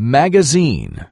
Magazine.